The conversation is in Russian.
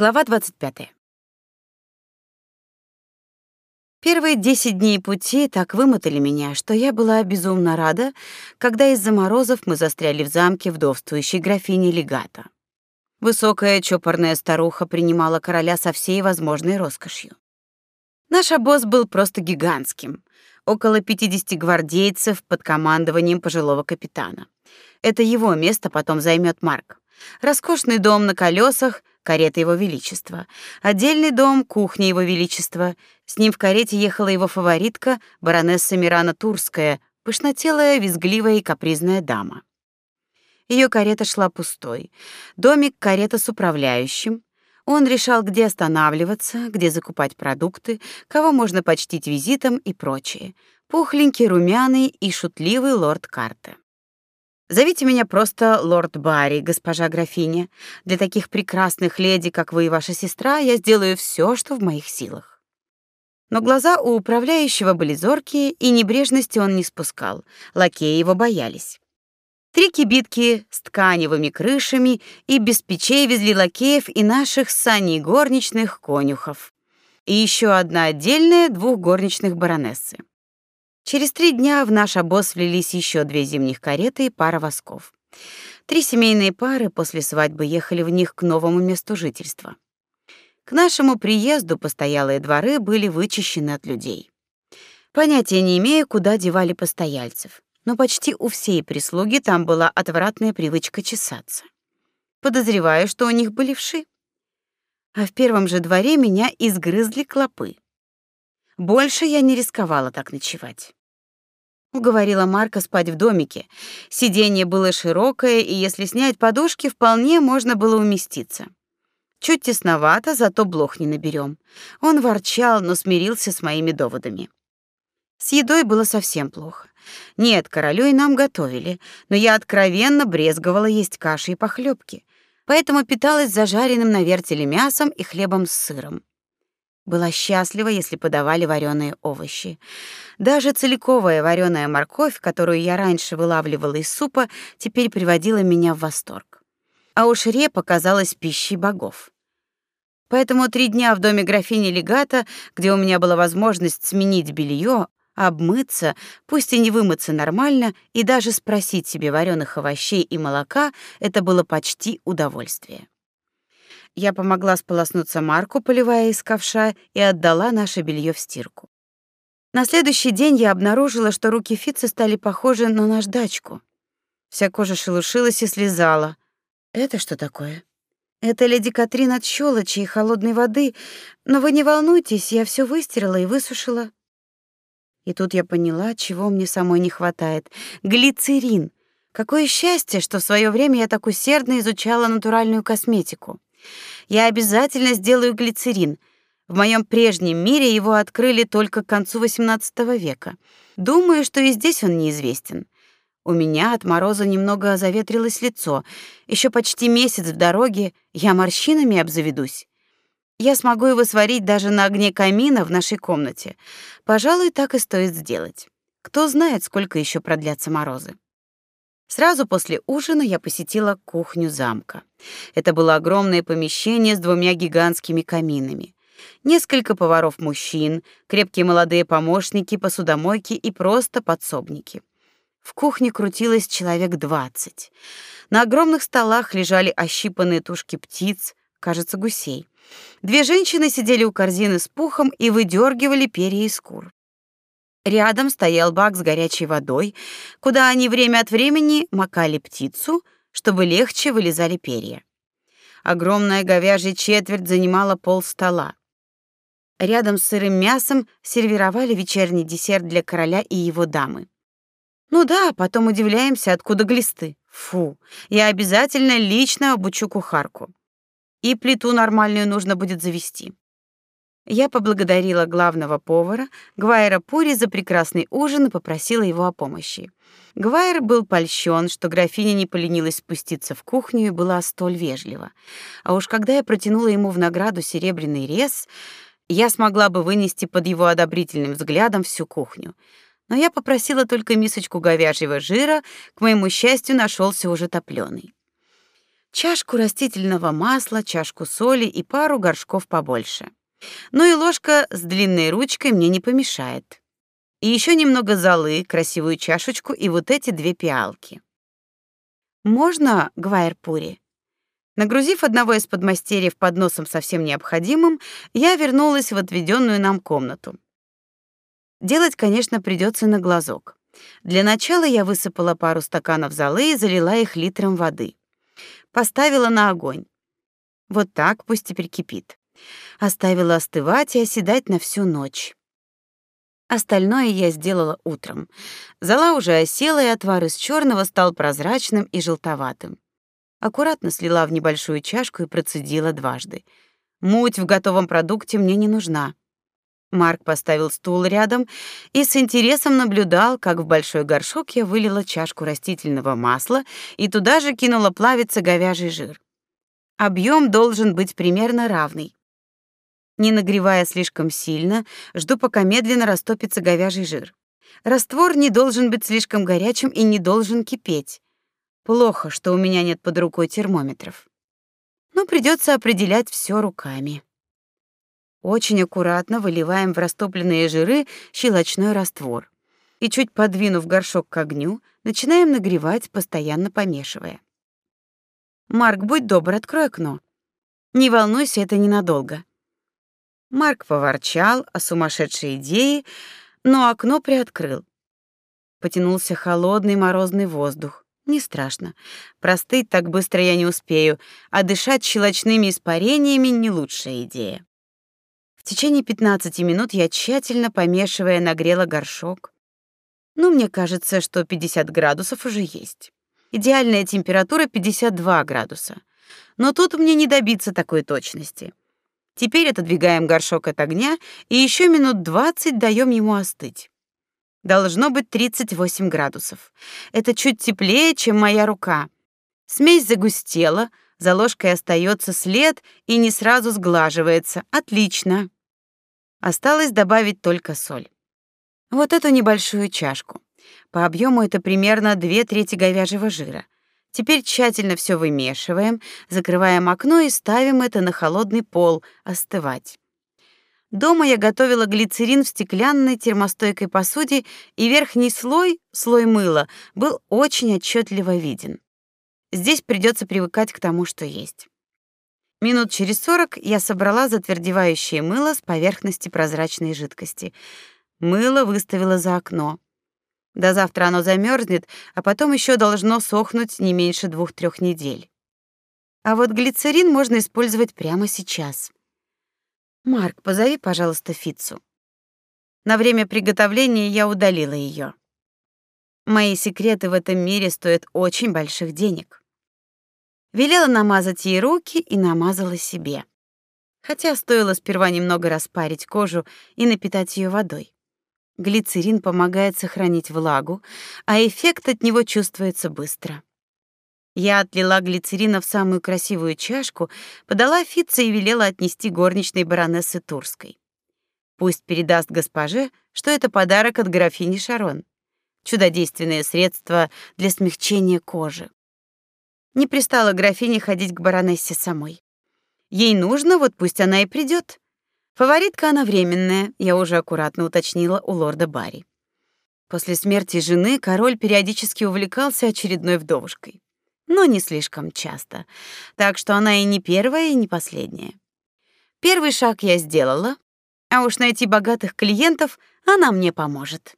Глава 25. Первые 10 дней пути так вымотали меня, что я была безумно рада, когда из-за морозов мы застряли в замке вдовствующей графини Легата. Высокая чопорная старуха принимала короля со всей возможной роскошью. Наш обоз был просто гигантским. Около 50 гвардейцев под командованием пожилого капитана. Это его место потом займет Марк. Роскошный дом на колесах, карета его величества. Отдельный дом, кухня его величества. С ним в карете ехала его фаворитка, баронесса Мирана Турская, пышнотелая, визгливая и капризная дама. Ее карета шла пустой. Домик карета с управляющим. Он решал, где останавливаться, где закупать продукты, кого можно почтить визитом и прочее. Пухленький, румяный и шутливый лорд Карте. Зовите меня просто лорд Барри, госпожа графиня. Для таких прекрасных леди, как вы и ваша сестра, я сделаю все, что в моих силах. Но глаза у управляющего были зоркие, и небрежности он не спускал. Лакеи его боялись. Три кибитки с тканевыми крышами и без печей везли лакеев и наших саней горничных конюхов. И еще одна отдельная двух горничных баронессы. Через три дня в наш обоз влились еще две зимних кареты и пара восков. Три семейные пары после свадьбы ехали в них к новому месту жительства. К нашему приезду постоялые дворы были вычищены от людей. Понятия не имею, куда девали постояльцев, но почти у всей прислуги там была отвратная привычка чесаться. Подозреваю, что у них были вши. А в первом же дворе меня изгрызли клопы. Больше я не рисковала так ночевать. Уговорила Марка спать в домике. Сиденье было широкое, и если снять подушки, вполне можно было уместиться. Чуть тесновато, зато блох не наберем. Он ворчал, но смирился с моими доводами. С едой было совсем плохо. Нет, королю и нам готовили, но я откровенно брезговала есть каши и похлебки, поэтому питалась зажаренным на вертеле мясом и хлебом с сыром. Была счастлива, если подавали вареные овощи. Даже целиковая вареная морковь, которую я раньше вылавливала из супа, теперь приводила меня в восторг. А уж репа казалась пищей богов. Поэтому три дня в доме графини Легата, где у меня была возможность сменить белье, обмыться, пусть и не вымыться нормально, и даже спросить себе вареных овощей и молока, это было почти удовольствие. Я помогла сполоснуться Марку, поливая из ковша, и отдала наше белье в стирку. На следующий день я обнаружила, что руки Фитца стали похожи на наждачку. Вся кожа шелушилась и слезала. Это что такое? Это леди Катрин от щелочи и холодной воды, но вы не волнуйтесь, я все выстирала и высушила. И тут я поняла, чего мне самой не хватает. Глицерин. Какое счастье, что в свое время я так усердно изучала натуральную косметику. Я обязательно сделаю глицерин. В моем прежнем мире его открыли только к концу XVIII века. Думаю, что и здесь он неизвестен. У меня от мороза немного заветрилось лицо. Еще почти месяц в дороге, я морщинами обзаведусь. Я смогу его сварить даже на огне камина в нашей комнате. Пожалуй, так и стоит сделать. Кто знает, сколько еще продлятся морозы. Сразу после ужина я посетила кухню замка. Это было огромное помещение с двумя гигантскими каминами. Несколько поваров-мужчин, крепкие молодые помощники, посудомойки и просто подсобники. В кухне крутилось человек двадцать. На огромных столах лежали ощипанные тушки птиц, кажется, гусей. Две женщины сидели у корзины с пухом и выдергивали перья из кур. Рядом стоял бак с горячей водой, куда они время от времени макали птицу, чтобы легче вылезали перья. Огромная говяжья четверть занимала пол стола. Рядом с сырым мясом сервировали вечерний десерт для короля и его дамы. Ну да, потом удивляемся, откуда глисты. Фу, я обязательно лично обучу кухарку. И плиту нормальную нужно будет завести. Я поблагодарила главного повара, Гвайра Пури, за прекрасный ужин и попросила его о помощи. Гвайр был польщен, что графиня не поленилась спуститься в кухню и была столь вежлива. А уж когда я протянула ему в награду серебряный рез, я смогла бы вынести под его одобрительным взглядом всю кухню. Но я попросила только мисочку говяжьего жира, к моему счастью, нашелся уже топлёный. чашку растительного масла, чашку соли и пару горшков побольше. Ну и ложка с длинной ручкой мне не помешает. И еще немного золы, красивую чашечку и вот эти две пиалки. Можно, Гвайр-Пури? Нагрузив одного из подмастерьев подносом со всем необходимым, я вернулась в отведенную нам комнату. Делать, конечно, придется на глазок. Для начала я высыпала пару стаканов золы и залила их литром воды. Поставила на огонь. Вот так, пусть теперь кипит. Оставила остывать и оседать на всю ночь. Остальное я сделала утром. Зола уже осела, и отвар из черного стал прозрачным и желтоватым. Аккуратно слила в небольшую чашку и процедила дважды. Муть в готовом продукте мне не нужна. Марк поставил стул рядом и с интересом наблюдал, как в большой горшок я вылила чашку растительного масла и туда же кинула плавиться говяжий жир. Объем должен быть примерно равный. Не нагревая слишком сильно, жду, пока медленно растопится говяжий жир. Раствор не должен быть слишком горячим и не должен кипеть. Плохо, что у меня нет под рукой термометров. Но придется определять все руками. Очень аккуратно выливаем в растопленные жиры щелочной раствор. И чуть подвинув горшок к огню, начинаем нагревать, постоянно помешивая. Марк, будь добр, открой окно. Не волнуйся, это ненадолго. Марк поворчал о сумасшедшей идее, но окно приоткрыл. Потянулся холодный морозный воздух. Не страшно. Простыть так быстро я не успею, а дышать щелочными испарениями не лучшая идея. В течение 15 минут я тщательно помешивая нагрела горшок. Ну, мне кажется, что 50 градусов уже есть. Идеальная температура 52 градуса. Но тут мне не добиться такой точности. Теперь отодвигаем горшок от огня и еще минут 20 даем ему остыть. Должно быть 38 градусов. Это чуть теплее, чем моя рука. Смесь загустела, за ложкой остается след и не сразу сглаживается. Отлично. Осталось добавить только соль. Вот эту небольшую чашку. По объему это примерно две трети говяжьего жира. Теперь тщательно все вымешиваем, закрываем окно и ставим это на холодный пол остывать. Дома я готовила глицерин в стеклянной термостойкой посуде, и верхний слой, слой мыла, был очень отчетливо виден. Здесь придется привыкать к тому, что есть. Минут через сорок я собрала затвердевающее мыло с поверхности прозрачной жидкости. Мыло выставила за окно. До завтра оно замерзнет, а потом еще должно сохнуть не меньше двух-трех недель. А вот глицерин можно использовать прямо сейчас. Марк, позови, пожалуйста, Фицу. На время приготовления я удалила ее. Мои секреты в этом мире стоят очень больших денег. Велела намазать ей руки и намазала себе. Хотя стоило сперва немного распарить кожу и напитать ее водой. Глицерин помогает сохранить влагу, а эффект от него чувствуется быстро. Я отлила глицерина в самую красивую чашку, подала Фитце и велела отнести горничной баронессы Турской. Пусть передаст госпоже, что это подарок от графини Шарон чудодейственное средство для смягчения кожи. Не пристала графине ходить к баронессе самой. Ей нужно, вот пусть она и придет. Фаворитка она временная, я уже аккуратно уточнила у лорда Барри. После смерти жены король периодически увлекался очередной вдовушкой, но не слишком часто, так что она и не первая, и не последняя. Первый шаг я сделала, а уж найти богатых клиентов она мне поможет.